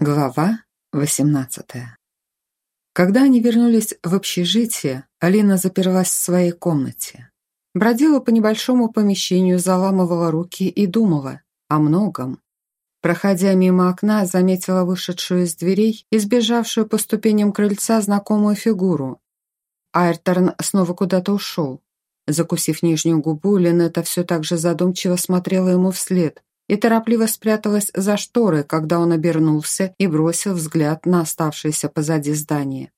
Глава 18 Когда они вернулись в общежитие, Алина заперлась в своей комнате. Бродила по небольшому помещению, заламывала руки и думала о многом. Проходя мимо окна, заметила вышедшую из дверей и сбежавшую по ступеням крыльца знакомую фигуру. Айрторн снова куда-то ушел. Закусив нижнюю губу, Линетта все так же задумчиво смотрела ему вслед, и торопливо спряталась за шторы, когда он обернулся и бросил взгляд на оставшееся позади здание.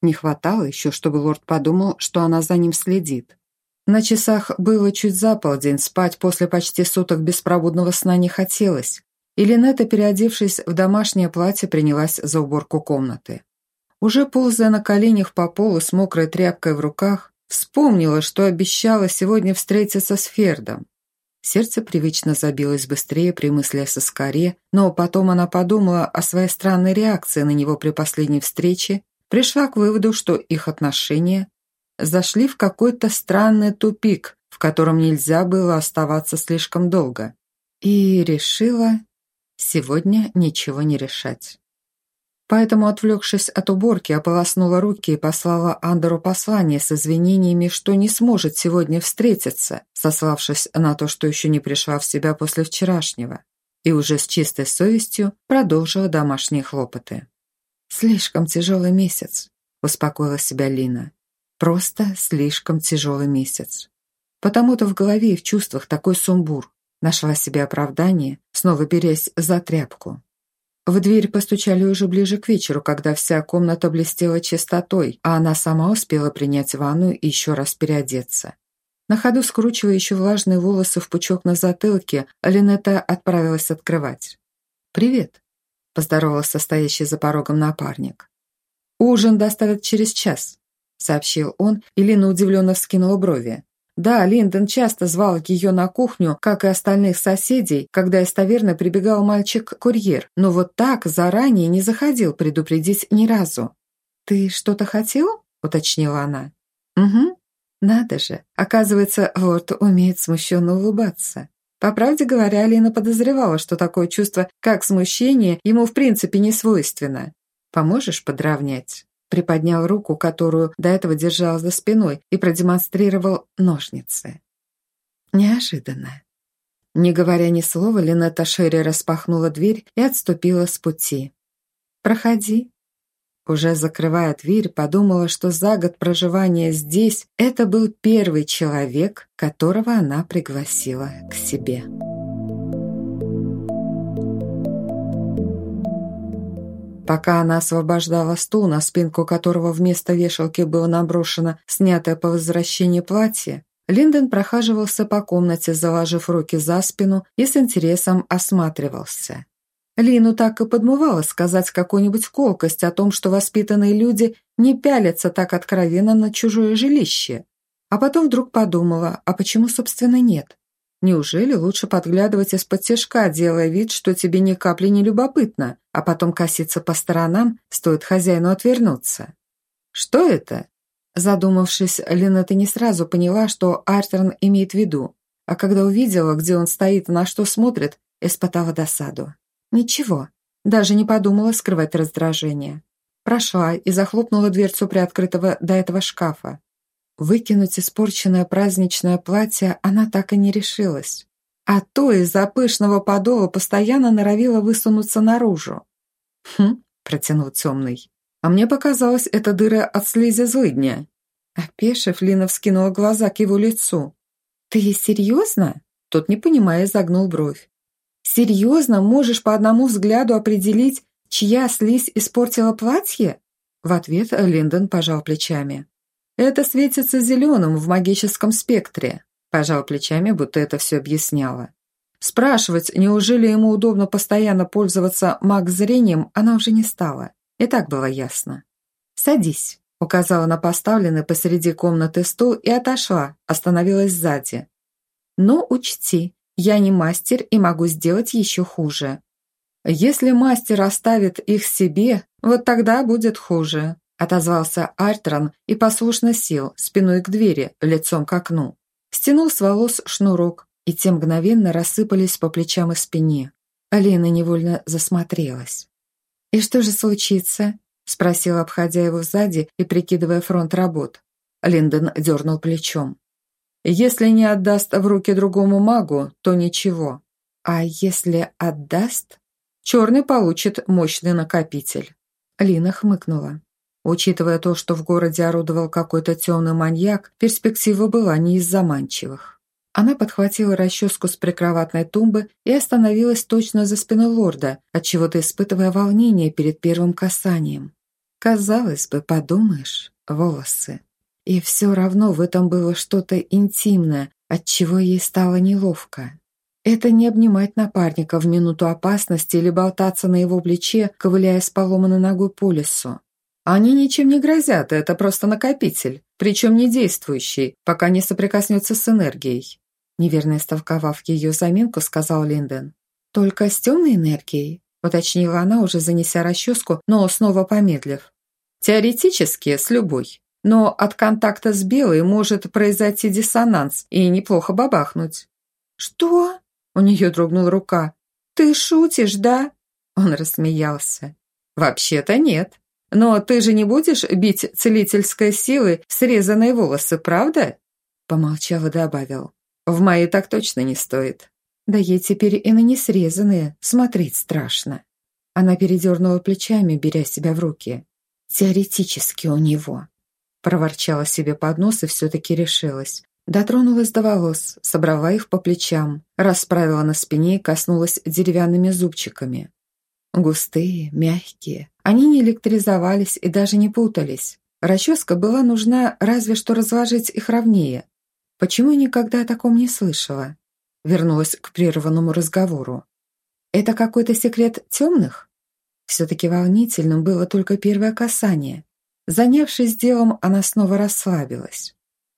Не хватало еще, чтобы лорд подумал, что она за ним следит. На часах было чуть за полдень, спать после почти суток беспробудного сна не хотелось, и Линетта, переодевшись в домашнее платье, принялась за уборку комнаты. Уже ползая на коленях по полу с мокрой тряпкой в руках, вспомнила, что обещала сегодня встретиться с Фердом. Сердце привычно забилось быстрее при мысли о Соскаре, но потом она подумала о своей странной реакции на него при последней встрече, пришла к выводу, что их отношения зашли в какой-то странный тупик, в котором нельзя было оставаться слишком долго, и решила сегодня ничего не решать. Поэтому, отвлекшись от уборки, ополоснула руки и послала Андеру послание с извинениями, что не сможет сегодня встретиться, сославшись на то, что еще не пришла в себя после вчерашнего, и уже с чистой совестью продолжила домашние хлопоты. «Слишком тяжелый месяц», – успокоила себя Лина. «Просто слишком тяжелый месяц. Потому-то в голове и в чувствах такой сумбур. Нашла себе оправдание, снова берясь за тряпку. В дверь постучали уже ближе к вечеру, когда вся комната блестела чистотой, а она сама успела принять ванну и еще раз переодеться. На ходу скручивая еще влажные волосы в пучок на затылке, Линетта отправилась открывать. «Привет», – поздоровался стоящий за порогом напарник. «Ужин доставят через час», – сообщил он, и Лина удивленно вскинула брови. Да, Линдон часто звал ее на кухню, как и остальных соседей, когда из таверны прибегал мальчик-курьер, но вот так заранее не заходил предупредить ни разу. «Ты что-то хотел?» – уточнила она. «Угу. Надо же. Оказывается, лорд умеет смущенно улыбаться». По правде говоря, Лина подозревала, что такое чувство, как смущение, ему в принципе не свойственно. «Поможешь подравнять?» Приподнял руку, которую до этого держал за спиной, и продемонстрировал ножницы. Неожиданно. Не говоря ни слова, Линетта шире распахнула дверь и отступила с пути. «Проходи». Уже закрывая дверь, подумала, что за год проживания здесь это был первый человек, которого она пригласила к себе. Пока она освобождала стул, на спинку которого вместо вешалки было наброшено снятое по возвращении платье, Линдон прохаживался по комнате, заложив руки за спину и с интересом осматривался. Лину так и подмывало сказать какую-нибудь колкость о том, что воспитанные люди не пялятся так откровенно на чужое жилище. А потом вдруг подумала, а почему, собственно, нет? Неужели лучше подглядывать из-под тяжка, делая вид, что тебе ни капли не любопытно, а потом коситься по сторонам, стоит хозяину отвернуться? Что это? Задумавшись, Линетта не сразу поняла, что Артерн имеет в виду, а когда увидела, где он стоит и на что смотрит, испытала досаду. Ничего, даже не подумала скрывать раздражение. Прошла и захлопнула дверцу приоткрытого до этого шкафа. Выкинуть испорченное праздничное платье она так и не решилась. А то из-за пышного подола постоянно норовила высунуться наружу. «Хм», — протянул темный. «А мне показалось, это дыра от слизи злыдня». Опешив, Лина вскинула глаза к его лицу. «Ты серьезно?» Тот, не понимая, загнул бровь. «Серьезно можешь по одному взгляду определить, чья слизь испортила платье?» В ответ Линдон пожал плечами. «Это светится зеленым в магическом спектре», пожал плечами, будто это все объясняло. Спрашивать, неужели ему удобно постоянно пользоваться маг-зрением, она уже не стала. И так было ясно. «Садись», — указала на поставленный посреди комнаты стул и отошла, остановилась сзади. «Но учти, я не мастер и могу сделать еще хуже. Если мастер оставит их себе, вот тогда будет хуже», Отозвался Альтрон и послушно сел, спиной к двери, лицом к окну. Стянул с волос шнурок, и те мгновенно рассыпались по плечам и спине. Алина невольно засмотрелась. «И что же случится?» – спросила, обходя его сзади и прикидывая фронт работ. Линдон дернул плечом. «Если не отдаст в руки другому магу, то ничего. А если отдаст, черный получит мощный накопитель». Лина хмыкнула. Учитывая то, что в городе орудовал какой-то темный маньяк, перспектива была не из заманчивых. Она подхватила расческу с прикроватной тумбы и остановилась точно за спиной лорда, отчего-то испытывая волнение перед первым касанием. Казалось бы, подумаешь, волосы. И все равно в этом было что-то интимное, от чего ей стало неловко. Это не обнимать напарника в минуту опасности или болтаться на его плече, ковыляя с поломанной ногой по лесу. Они ничем не грозят, это просто накопитель, причем не действующий, пока не соприкоснется с энергией. Неверно истолковав ее заминку, сказал Линден. «Только с темной энергией?» уточнила она, уже занеся расческу, но снова помедлив. «Теоретически, с любой. Но от контакта с белой может произойти диссонанс и неплохо бабахнуть». «Что?» У нее дрогнула рука. «Ты шутишь, да?» Он рассмеялся. «Вообще-то нет. Но ты же не будешь бить целительской силой срезанные волосы, правда?» Помолчав и добавил. «В мои так точно не стоит». «Да ей теперь и на несрезанные смотреть страшно». Она передернула плечами, беря себя в руки. «Теоретически у него». Проворчала себе под нос и все-таки решилась. Дотронулась до волос, собрала их по плечам, расправила на спине и коснулась деревянными зубчиками. Густые, мягкие. Они не электризовались и даже не путались. Расческа была нужна разве что разложить их ровнее. Почему я никогда о таком не слышала? Вернулась к прерванному разговору. Это какой-то секрет темных? Все-таки волнительным было только первое касание. Занявшись делом, она снова расслабилась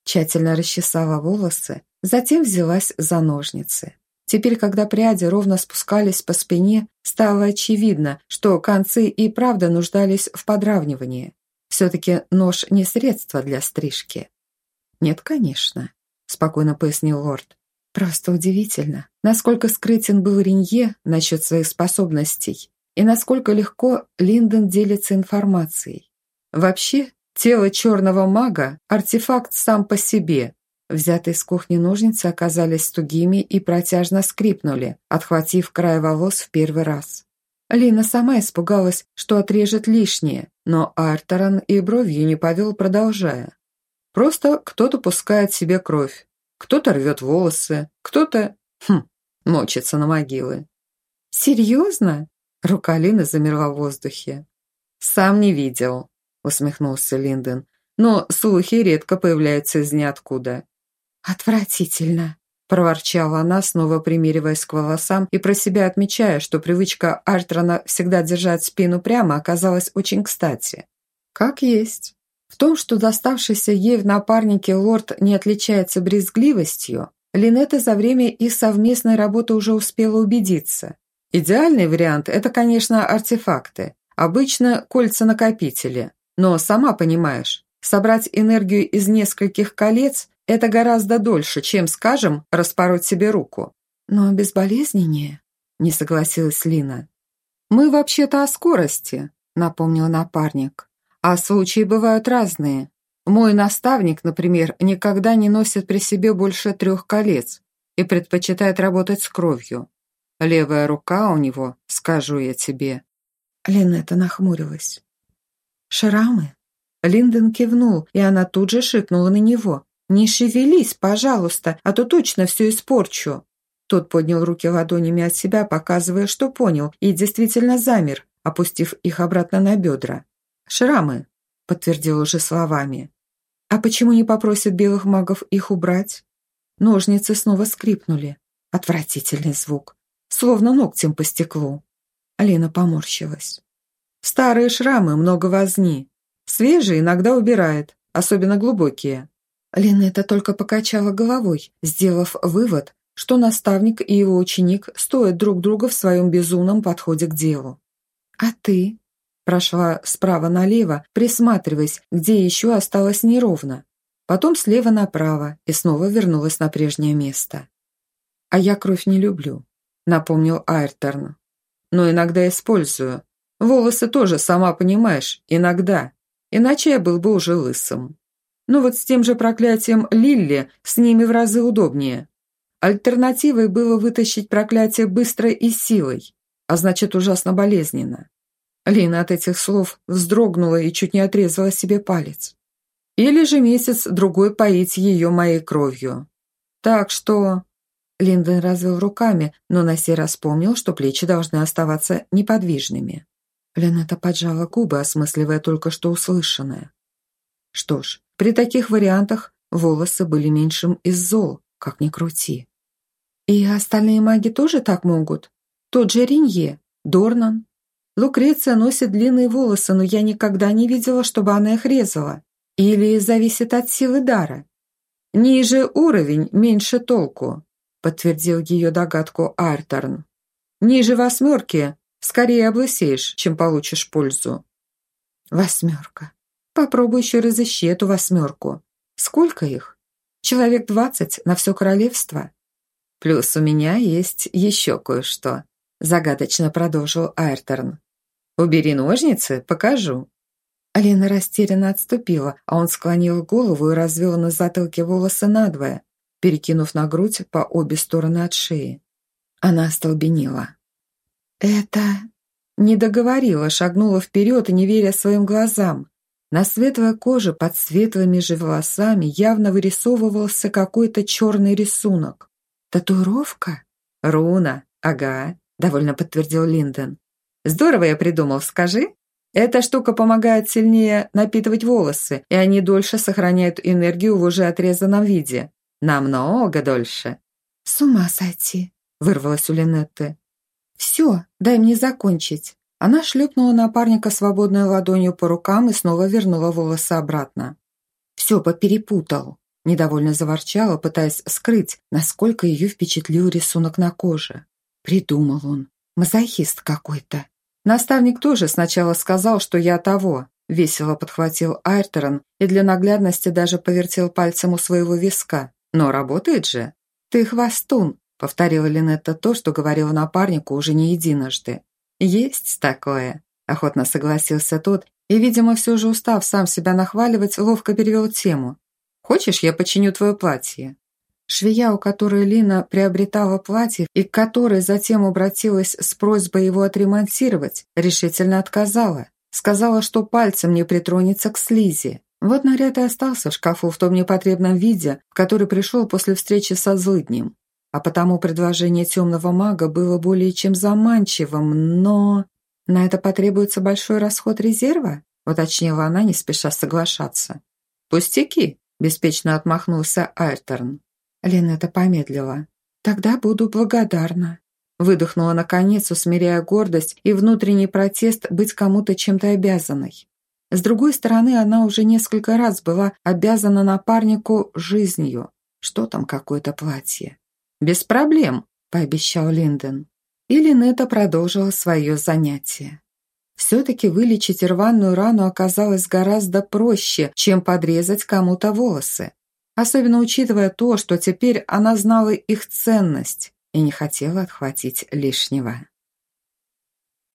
тщательно расчесала волосы, затем взялась за ножницы. Теперь, когда пряди ровно спускались по спине, стало очевидно, что концы и правда нуждались в подравнивании. Все-таки нож не средство для стрижки. «Нет, конечно», – спокойно пояснил лорд. «Просто удивительно, насколько скрытен был Ренье насчет своих способностей и насколько легко Линдон делится информацией. Вообще, Тело черного мага – артефакт сам по себе. Взятые с кухни ножницы оказались тугими и протяжно скрипнули, отхватив край волос в первый раз. Лина сама испугалась, что отрежет лишнее, но Артерон и бровью не повел, продолжая. Просто кто-то пускает себе кровь, кто-то рвет волосы, кто-то, хм, мочится на могилы. «Серьезно?» Рука Лины замерла в воздухе. «Сам не видел», усмехнулся Линден. «Но слухи редко появляются из ниоткуда». «Отвратительно», – проворчала она, снова примериваясь к волосам и про себя отмечая, что привычка Альтрона всегда держать спину прямо оказалась очень кстати. «Как есть». В том, что доставшийся ей в напарнике лорд не отличается брезгливостью, Линетта за время их совместной работы уже успела убедиться. Идеальный вариант – это, конечно, артефакты. Обычно кольца-накопители. Но сама понимаешь, собрать энергию из нескольких колец – это гораздо дольше, чем, скажем, распороть себе руку. Но безболезненнее, не согласилась Лина. Мы вообще-то о скорости, напомнил напарник. А случаи бывают разные. Мой наставник, например, никогда не носит при себе больше трех колец и предпочитает работать с кровью. Левая рука у него, скажу я тебе. Линетта нахмурилась. «Шрамы?» Линдон кивнул, и она тут же шикнула на него. «Не шевелись, пожалуйста, а то точно все испорчу». Тот поднял руки ладонями от себя, показывая, что понял, и действительно замер, опустив их обратно на бедра. «Шрамы», — подтвердил уже словами. «А почему не попросят белых магов их убрать?» Ножницы снова скрипнули. Отвратительный звук, словно ногтем по стеклу. Алина поморщилась. Старые шрамы много возни. Свежие иногда убирает, особенно глубокие». Линетта только покачала головой, сделав вывод, что наставник и его ученик стоят друг друга в своем безумном подходе к делу. «А ты?» Прошла справа налево, присматриваясь, где еще осталось неровно. Потом слева направо и снова вернулась на прежнее место. «А я кровь не люблю», — напомнил Айрторн. «Но иногда использую, Волосы тоже, сама понимаешь, иногда. Иначе я был бы уже лысым. Но вот с тем же проклятием Лилли с ними в разы удобнее. Альтернативой было вытащить проклятие быстро и силой, а значит ужасно болезненно. Лина от этих слов вздрогнула и чуть не отрезала себе палец. Или же месяц-другой поить ее моей кровью. Так что... Линдон развел руками, но на сей раз вспомнил, что плечи должны оставаться неподвижными. Ленета поджала губы, осмысливая только что услышанное. Что ж, при таких вариантах волосы были меньшим из зол, как ни крути. И остальные маги тоже так могут? Тот же Ринье, Дорнан. Лукреция носит длинные волосы, но я никогда не видела, чтобы она их резала. Или зависит от силы дара? Ниже уровень, меньше толку, подтвердил ее догадку Артерн. Ниже восьмерки скорее облысеешь, чем получишь пользу. Восьмерка. Попробуй еще разыщи эту восьмерку. Сколько их? Человек двадцать на все королевство. Плюс у меня есть еще кое-что, загадочно продолжил Айрторн. «Убери ножницы, покажу». Алина растерянно отступила, а он склонил голову и развел на затылке волосы надвое, перекинув на грудь по обе стороны от шеи. Она остолбенела. «Это...» Не договорила, шагнула вперед не веря своим глазам. На светлой коже под светлыми же волосами явно вырисовывался какой-то черный рисунок. «Татуировка?» «Руна, ага», — довольно подтвердил Линден. Здорово я придумал, скажи. Эта штука помогает сильнее напитывать волосы, и они дольше сохраняют энергию в уже отрезанном виде. Намного дольше. «С ума сойти!» – вырвалась у Линетты. «Все, дай мне закончить». Она шлепнула напарника свободной ладонью по рукам и снова вернула волосы обратно. «Все поперепутал», – недовольно заворчала, пытаясь скрыть, насколько ее впечатлил рисунок на коже. Придумал он. Мазохист какой-то. Наставник тоже сначала сказал, что я того. Весело подхватил Айртерон и для наглядности даже повертел пальцем у своего виска. Но работает же. Ты хвостун, повторила Линетта то, что говорила напарнику уже не единожды. Есть такое, охотно согласился тот и, видимо, все же устав сам себя нахваливать, ловко перевел тему. «Хочешь, я починю твое платье?» Швея, у которой Лина приобретала платье и к которой затем обратилась с просьбой его отремонтировать, решительно отказала. Сказала, что пальцем не притронется к слизи. Вот наряд и остался в шкафу в том непотребном виде, в который пришел после встречи со злыднем. А потому предложение темного мага было более чем заманчивым, но... «На это потребуется большой расход резерва?» уточнила она, не спеша соглашаться. «Пустяки», – беспечно отмахнулся Айрторн. Линета помедлила. «Тогда буду благодарна». Выдохнула наконец, усмиряя гордость и внутренний протест быть кому-то чем-то обязанной. С другой стороны, она уже несколько раз была обязана напарнику жизнью. Что там какое-то платье? «Без проблем», – пообещал Линден. И Линета продолжила свое занятие. Все-таки вылечить рваную рану оказалось гораздо проще, чем подрезать кому-то волосы особенно учитывая то, что теперь она знала их ценность и не хотела отхватить лишнего.